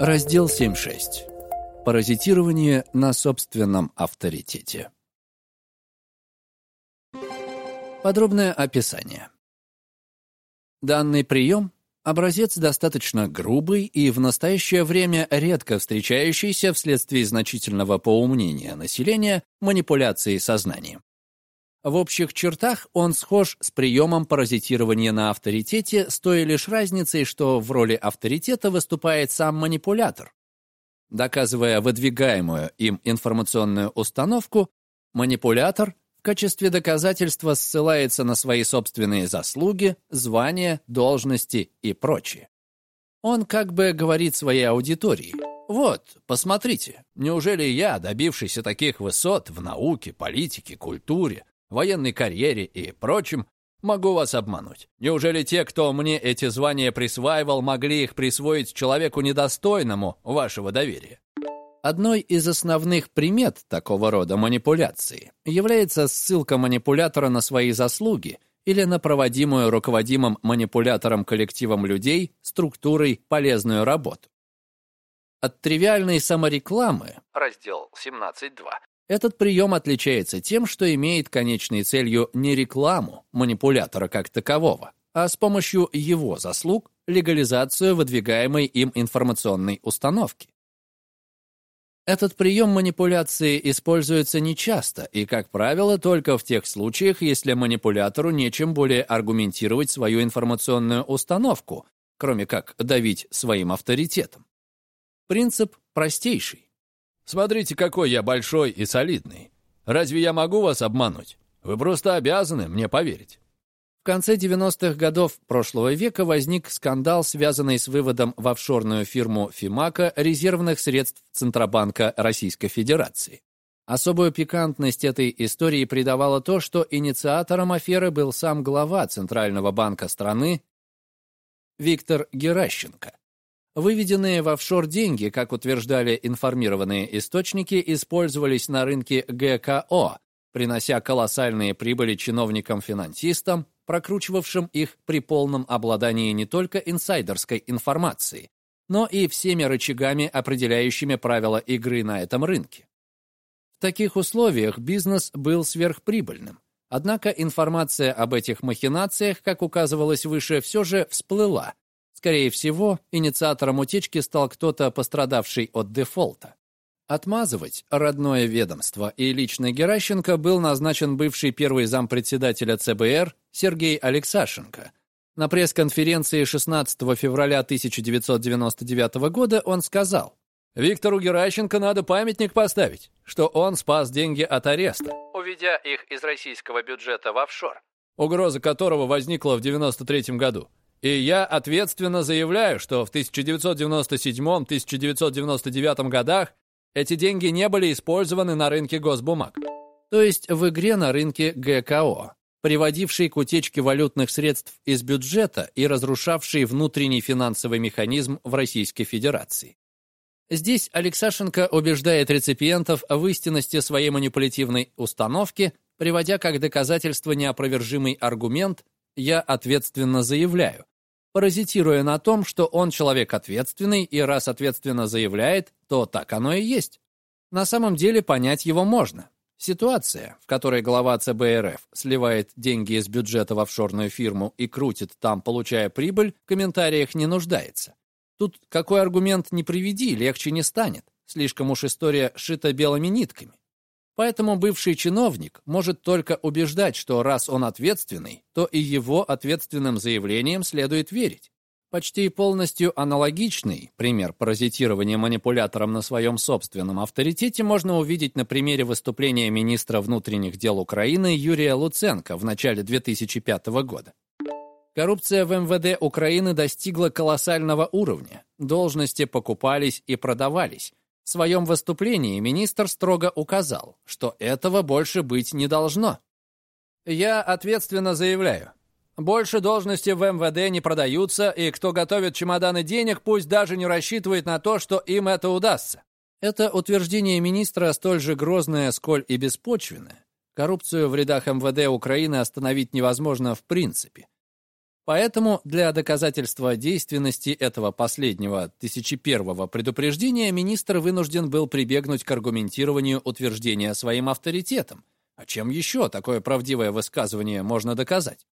Раздел 7.6. Паразитирование на собственном авторитете. Подробное описание. Данный прием – образец достаточно грубый и в настоящее время редко встречающийся вследствие значительного поумнения населения манипуляции сознанием. В общих чертах он схож с приемом паразитирования на авторитете с той лишь разницей, что в роли авторитета выступает сам манипулятор. Доказывая выдвигаемую им информационную установку, манипулятор в качестве доказательства ссылается на свои собственные заслуги, звания, должности и прочее. Он как бы говорит своей аудитории «Вот, посмотрите, неужели я, добившийся таких высот в науке, политике, культуре, военной карьере и прочем, могу вас обмануть. Неужели те, кто мне эти звания присваивал, могли их присвоить человеку недостойному вашего доверия? Одной из основных примет такого рода манипуляции является ссылка манипулятора на свои заслуги или на проводимую руководимым манипулятором коллективом людей структурой полезную работу. От тривиальной саморекламы, раздел 17.2, этот прием отличается тем, что имеет конечной целью не рекламу манипулятора как такового, а с помощью его заслуг легализацию выдвигаемой им информационной установки. Этот прием манипуляции используется нечасто и, как правило, только в тех случаях, если манипулятору нечем более аргументировать свою информационную установку, кроме как давить своим авторитетом. Принцип простейший. Смотрите, какой я большой и солидный. Разве я могу вас обмануть? Вы просто обязаны мне поверить. В конце 90-х годов прошлого века возник скандал, связанный с выводом в офшорную фирму Фимака резервных средств Центробанка Российской Федерации. Особую пикантность этой истории придавало то, что инициатором аферы был сам глава Центрального банка страны Виктор Геращенко. Выведенные в офшор деньги, как утверждали информированные источники, использовались на рынке ГКО, принося колоссальные прибыли чиновникам-финансистам, прокручивавшим их при полном обладании не только инсайдерской информацией, но и всеми рычагами, определяющими правила игры на этом рынке. В таких условиях бизнес был сверхприбыльным. Однако информация об этих махинациях, как указывалось выше, все же всплыла, Скорее всего, инициатором утечки стал кто-то, пострадавший от дефолта. Отмазывать родное ведомство и лично Геращенко был назначен бывший первый зампредседателя ЦБР Сергей Алексашенко. На пресс-конференции 16 февраля 1999 года он сказал, «Виктору Геращенко надо памятник поставить, что он спас деньги от ареста, уведя их из российского бюджета в офшор, угроза которого возникла в 1993 году. И я ответственно заявляю, что в 1997-1999 годах эти деньги не были использованы на рынке госбумаг. То есть в игре на рынке ГКО, приводившей к утечке валютных средств из бюджета и разрушавшей внутренний финансовый механизм в Российской Федерации. Здесь Алексашенко убеждает реципиентов в истинности своей манипулятивной установки, приводя как доказательство неопровержимый аргумент «я ответственно заявляю», паразитируя на том, что он человек ответственный, и раз ответственно заявляет, то так оно и есть. На самом деле понять его можно. Ситуация, в которой глава ЦБ РФ сливает деньги из бюджета в офшорную фирму и крутит там, получая прибыль, в комментариях не нуждается. Тут какой аргумент не приведи, легче не станет. Слишком уж история шита белыми нитками. Поэтому бывший чиновник может только убеждать, что раз он ответственный, то и его ответственным заявлениям следует верить. Почти полностью аналогичный пример паразитирования манипулятором на своем собственном авторитете можно увидеть на примере выступления министра внутренних дел Украины Юрия Луценко в начале 2005 года. Коррупция в МВД Украины достигла колоссального уровня. Должности покупались и продавались, в своем выступлении министр строго указал, что этого больше быть не должно. «Я ответственно заявляю, больше должности в МВД не продаются, и кто готовит чемоданы денег, пусть даже не рассчитывает на то, что им это удастся». Это утверждение министра столь же грозное, сколь и беспочвенное. Коррупцию в рядах МВД Украины остановить невозможно в принципе. Поэтому для доказательства действенности этого последнего тысячепервого предупреждения министр вынужден был прибегнуть к аргументированию утверждения своим авторитетом. А чем еще такое правдивое высказывание можно доказать?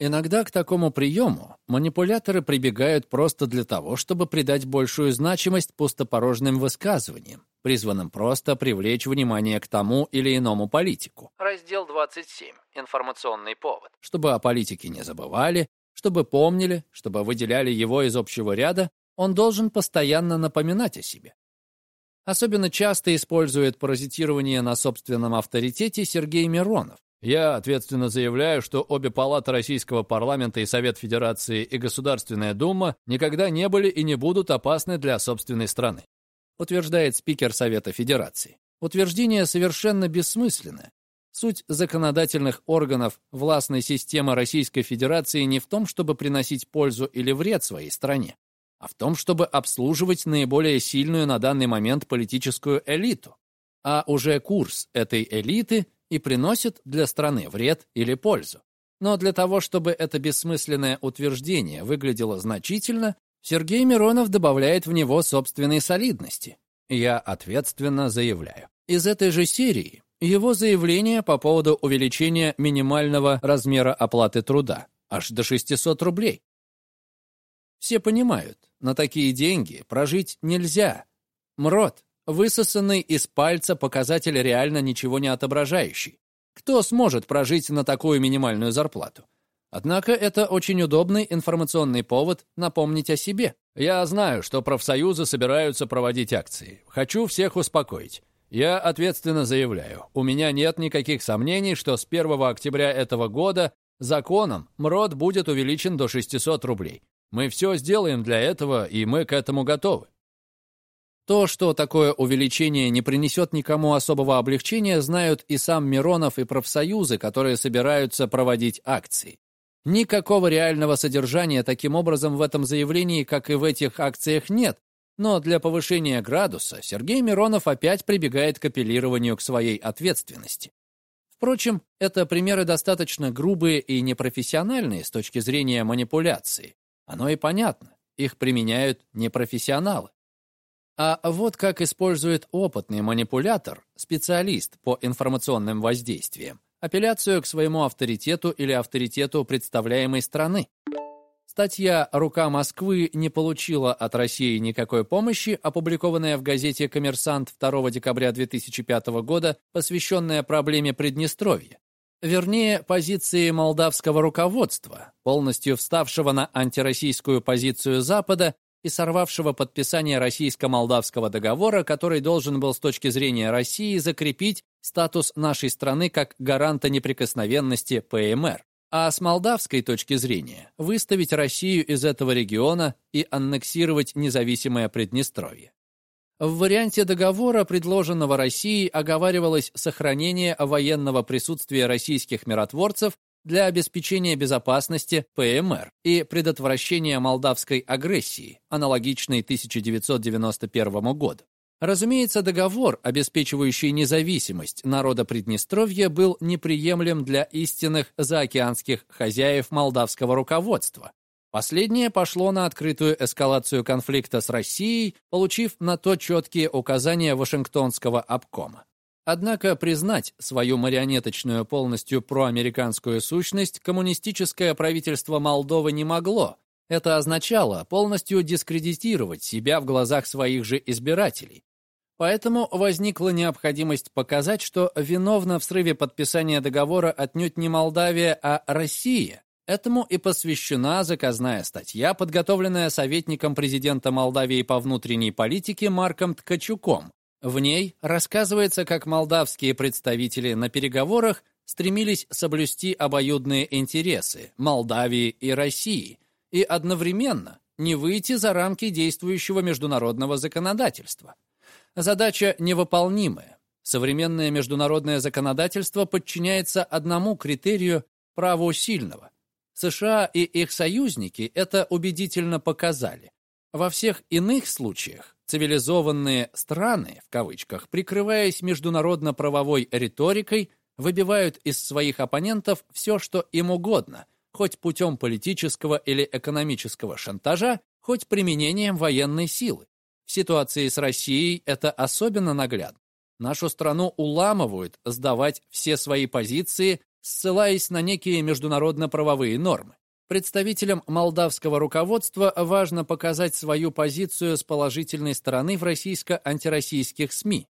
Иногда к такому приему манипуляторы прибегают просто для того, чтобы придать большую значимость пустопорожным высказываниям, призванным просто привлечь внимание к тому или иному политику. Раздел 27. Информационный повод. Чтобы о политике не забывали, чтобы помнили, чтобы выделяли его из общего ряда, он должен постоянно напоминать о себе. Особенно часто использует паразитирование на собственном авторитете Сергей Миронов. Я ответственно заявляю, что обе палаты Российского парламента и Совет Федерации и Государственная Дума никогда не были и не будут опасны для собственной страны, утверждает спикер Совета Федерации. Утверждение совершенно бессмысленное. Суть законодательных органов властной системы Российской Федерации не в том, чтобы приносить пользу или вред своей стране, а в том, чтобы обслуживать наиболее сильную на данный момент политическую элиту. А уже курс этой элиты и приносит для страны вред или пользу. Но для того, чтобы это бессмысленное утверждение выглядело значительно, Сергей Миронов добавляет в него собственной солидности. Я ответственно заявляю. Из этой же серии его заявление по поводу увеличения минимального размера оплаты труда аж до 600 рублей. Все понимают, на такие деньги прожить нельзя. МРОД, высосанный из пальца показатель реально ничего не отображающий. Кто сможет прожить на такую минимальную зарплату? Однако это очень удобный информационный повод напомнить о себе. Я знаю, что профсоюзы собираются проводить акции. Хочу всех успокоить. Я ответственно заявляю, у меня нет никаких сомнений, что с 1 октября этого года законом МРОД будет увеличен до 600 рублей. Мы все сделаем для этого, и мы к этому готовы. То, что такое увеличение не принесет никому особого облегчения, знают и сам Миронов, и профсоюзы, которые собираются проводить акции. Никакого реального содержания таким образом в этом заявлении, как и в этих акциях, нет, но для повышения градуса Сергей Миронов опять прибегает к апеллированию к своей ответственности. Впрочем, это примеры достаточно грубые и непрофессиональные с точки зрения манипуляции. Оно и понятно, их применяют непрофессионалы. А вот как использует опытный манипулятор, специалист по информационным воздействиям, апелляцию к своему авторитету или авторитету представляемой страны. Статья «Рука Москвы» не получила от России никакой помощи, опубликованная в газете «Коммерсант» 2 декабря 2005 года, посвященная проблеме Приднестровья. Вернее, позиции молдавского руководства, полностью вставшего на антироссийскую позицию Запада и сорвавшего подписание российско-молдавского договора, который должен был с точки зрения России закрепить статус нашей страны как гаранта неприкосновенности ПМР а с молдавской точки зрения выставить Россию из этого региона и аннексировать независимое Приднестровье. В варианте договора, предложенного Россией, оговаривалось сохранение военного присутствия российских миротворцев для обеспечения безопасности ПМР и предотвращения молдавской агрессии, аналогичной 1991 году. Разумеется, договор, обеспечивающий независимость народа Приднестровья, был неприемлем для истинных заокеанских хозяев молдавского руководства. Последнее пошло на открытую эскалацию конфликта с Россией, получив на то четкие указания Вашингтонского обкома. Однако признать свою марионеточную полностью проамериканскую сущность коммунистическое правительство Молдовы не могло. Это означало полностью дискредитировать себя в глазах своих же избирателей, Поэтому возникла необходимость показать, что виновна в срыве подписания договора отнюдь не Молдавия, а Россия. Этому и посвящена заказная статья, подготовленная советником президента Молдавии по внутренней политике Марком Ткачуком. В ней рассказывается, как молдавские представители на переговорах стремились соблюсти обоюдные интересы Молдавии и России и одновременно не выйти за рамки действующего международного законодательства. Задача невыполнимая. Современное международное законодательство подчиняется одному критерию – праву сильного. США и их союзники это убедительно показали. Во всех иных случаях цивилизованные страны, в кавычках, прикрываясь международно-правовой риторикой, выбивают из своих оппонентов все, что им угодно, хоть путем политического или экономического шантажа, хоть применением военной силы. В ситуации с Россией это особенно наглядно. Нашу страну уламывают сдавать все свои позиции, ссылаясь на некие международно-правовые нормы. Представителям молдавского руководства важно показать свою позицию с положительной стороны в российско-антироссийских СМИ.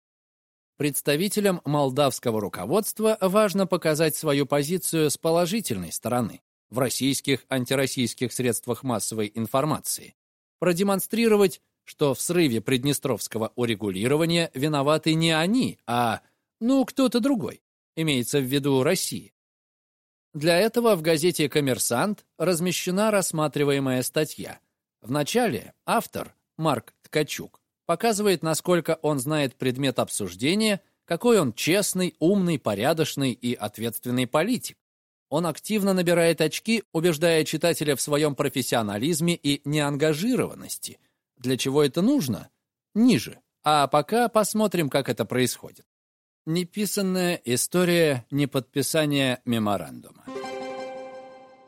Представителям молдавского руководства важно показать свою позицию с положительной стороны в российских антироссийских средствах массовой информации, продемонстрировать, что в срыве приднестровского урегулирования виноваты не они, а, ну, кто-то другой, имеется в виду Россия. Для этого в газете «Коммерсант» размещена рассматриваемая статья. В начале автор, Марк Ткачук, показывает, насколько он знает предмет обсуждения, какой он честный, умный, порядочный и ответственный политик. Он активно набирает очки, убеждая читателя в своем профессионализме и неангажированности. Для чего это нужно? Ниже. А пока посмотрим, как это происходит. Неписанная история неподписания меморандума.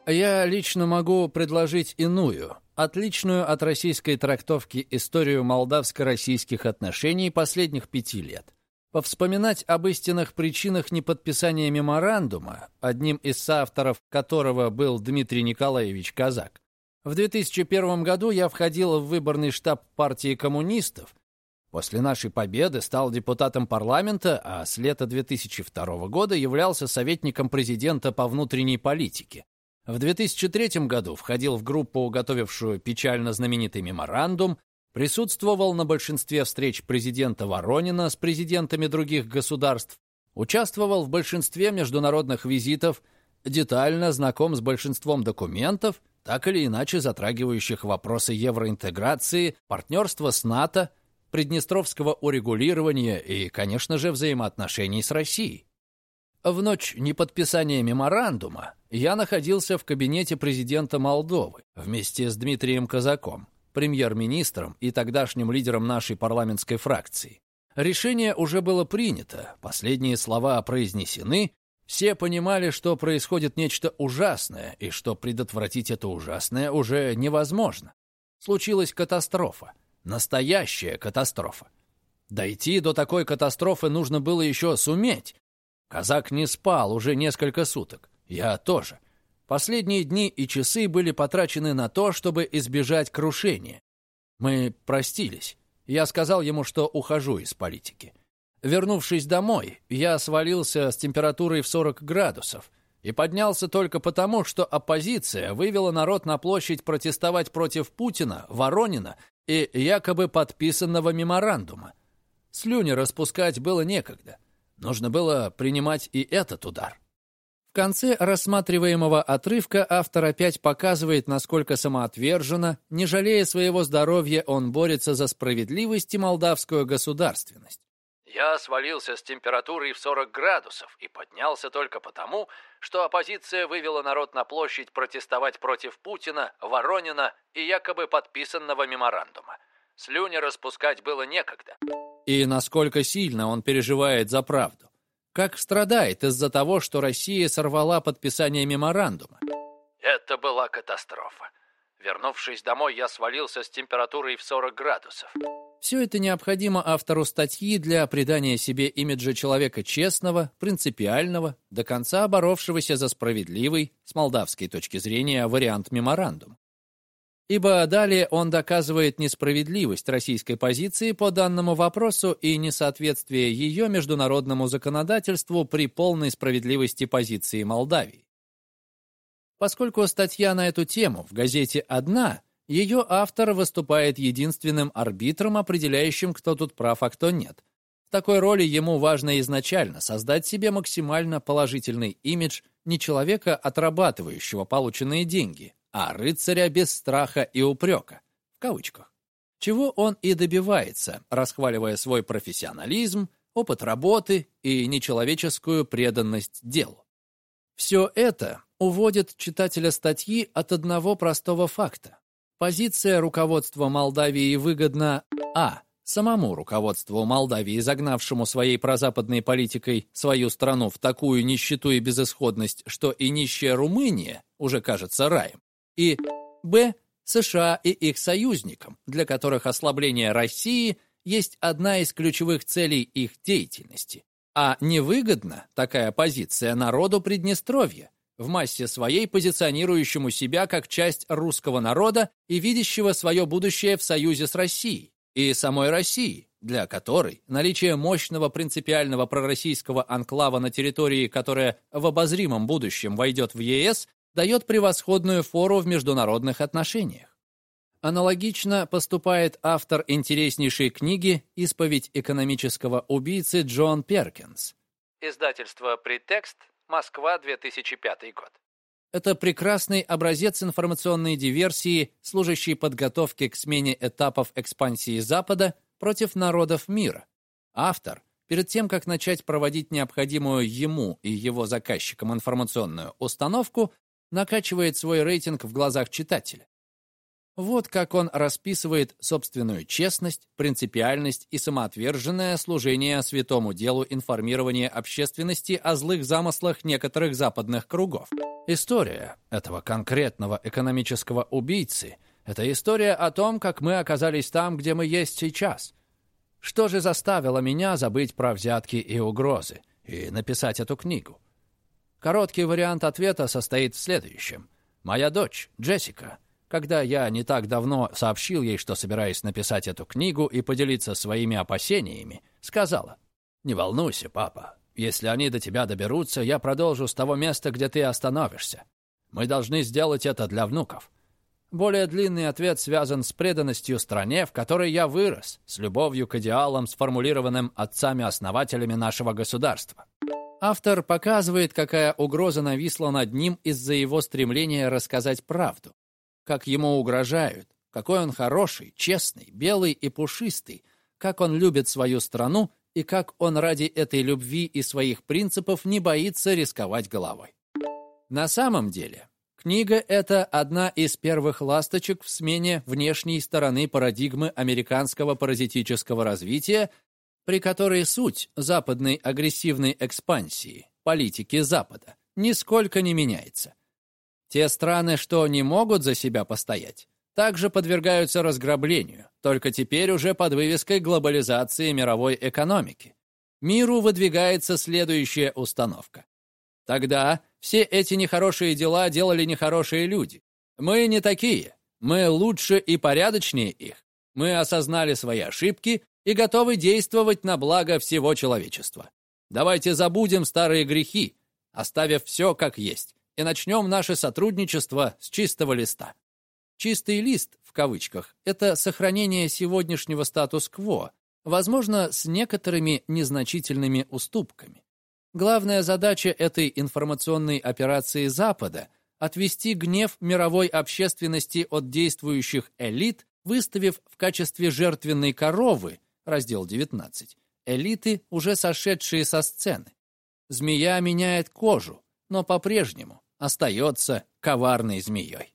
Я лично могу предложить иную, отличную от российской трактовки историю молдавско-российских отношений последних пяти лет. Повспоминать об истинных причинах неподписания меморандума, одним из соавторов которого был Дмитрий Николаевич Казак. В 2001 году я входил в выборный штаб партии коммунистов, После нашей победы стал депутатом парламента, а с лета 2002 года являлся советником президента по внутренней политике. В 2003 году входил в группу, готовившую печально знаменитый меморандум, присутствовал на большинстве встреч президента Воронина с президентами других государств, участвовал в большинстве международных визитов, детально знаком с большинством документов, так или иначе затрагивающих вопросы евроинтеграции, партнерства с НАТО, приднестровского урегулирования и, конечно же, взаимоотношений с Россией. В ночь неподписания меморандума я находился в кабинете президента Молдовы вместе с Дмитрием Казаком, премьер-министром и тогдашним лидером нашей парламентской фракции. Решение уже было принято, последние слова произнесены, все понимали, что происходит нечто ужасное и что предотвратить это ужасное уже невозможно. Случилась катастрофа, настоящая катастрофа. Дойти до такой катастрофы нужно было еще суметь, Казак не спал уже несколько суток. Я тоже. Последние дни и часы были потрачены на то, чтобы избежать крушения. Мы простились. Я сказал ему, что ухожу из политики. Вернувшись домой, я свалился с температурой в 40 градусов и поднялся только потому, что оппозиция вывела народ на площадь протестовать против Путина, Воронина и якобы подписанного меморандума. Слюни распускать было некогда. Нужно было принимать и этот удар. В конце рассматриваемого отрывка автор опять показывает, насколько самоотверженно, не жалея своего здоровья, он борется за справедливость и молдавскую государственность. Я свалился с температурой в 40 градусов и поднялся только потому, что оппозиция вывела народ на площадь протестовать против Путина, Воронина и якобы подписанного меморандума. Слюни распускать было некогда и насколько сильно он переживает за правду. Как страдает из-за того, что Россия сорвала подписание меморандума. Это была катастрофа. Вернувшись домой, я свалился с температурой в 40 градусов. Все это необходимо автору статьи для придания себе имиджа человека честного, принципиального, до конца боровшегося за справедливый, с молдавской точки зрения, вариант меморандума ибо далее он доказывает несправедливость российской позиции по данному вопросу и несоответствие ее международному законодательству при полной справедливости позиции Молдавии. Поскольку статья на эту тему в газете одна, ее автор выступает единственным арбитром, определяющим, кто тут прав, а кто нет. В такой роли ему важно изначально создать себе максимально положительный имидж не человека, отрабатывающего полученные деньги, а рыцаря без страха и упрека, в кавычках. Чего он и добивается, расхваливая свой профессионализм, опыт работы и нечеловеческую преданность делу. Все это уводит читателя статьи от одного простого факта. Позиция руководства Молдавии выгодна а. самому руководству Молдавии, загнавшему своей прозападной политикой свою страну в такую нищету и безысходность, что и нищая Румыния уже кажется раем, и б. США и их союзникам, для которых ослабление России есть одна из ключевых целей их деятельности. А невыгодна такая позиция народу Приднестровья, в массе своей позиционирующему себя как часть русского народа и видящего свое будущее в союзе с Россией, и самой России, для которой наличие мощного принципиального пророссийского анклава на территории, которая в обозримом будущем войдет в ЕС, дает превосходную фору в международных отношениях. Аналогично поступает автор интереснейшей книги «Исповедь экономического убийцы» Джон Перкинс. Издательство «Претекст», Москва, 2005 год. Это прекрасный образец информационной диверсии, служащий подготовке к смене этапов экспансии Запада против народов мира. Автор, перед тем, как начать проводить необходимую ему и его заказчикам информационную установку, накачивает свой рейтинг в глазах читателя. Вот как он расписывает собственную честность, принципиальность и самоотверженное служение святому делу информирования общественности о злых замыслах некоторых западных кругов. История этого конкретного экономического убийцы – это история о том, как мы оказались там, где мы есть сейчас. Что же заставило меня забыть про взятки и угрозы и написать эту книгу? Короткий вариант ответа состоит в следующем. Моя дочь, Джессика – когда я не так давно сообщил ей, что собираюсь написать эту книгу и поделиться своими опасениями, сказала, «Не волнуйся, папа. Если они до тебя доберутся, я продолжу с того места, где ты остановишься. Мы должны сделать это для внуков». Более длинный ответ связан с преданностью стране, в которой я вырос, с любовью к идеалам, сформулированным отцами-основателями нашего государства. Автор показывает, какая угроза нависла над ним из-за его стремления рассказать правду как ему угрожают, какой он хороший, честный, белый и пушистый, как он любит свою страну и как он ради этой любви и своих принципов не боится рисковать головой. На самом деле, книга — это одна из первых ласточек в смене внешней стороны парадигмы американского паразитического развития, при которой суть западной агрессивной экспансии, политики Запада, нисколько не меняется. Те страны, что не могут за себя постоять, также подвергаются разграблению, только теперь уже под вывеской глобализации мировой экономики. Миру выдвигается следующая установка. Тогда все эти нехорошие дела делали нехорошие люди. Мы не такие. Мы лучше и порядочнее их. Мы осознали свои ошибки и готовы действовать на благо всего человечества. Давайте забудем старые грехи, оставив все как есть и начнем наше сотрудничество с чистого листа. Чистый лист, в кавычках, это сохранение сегодняшнего статус-кво, возможно, с некоторыми незначительными уступками. Главная задача этой информационной операции Запада – отвести гнев мировой общественности от действующих элит, выставив в качестве жертвенной коровы, раздел 19, элиты, уже сошедшие со сцены. Змея меняет кожу, но по-прежнему остается коварной змеей.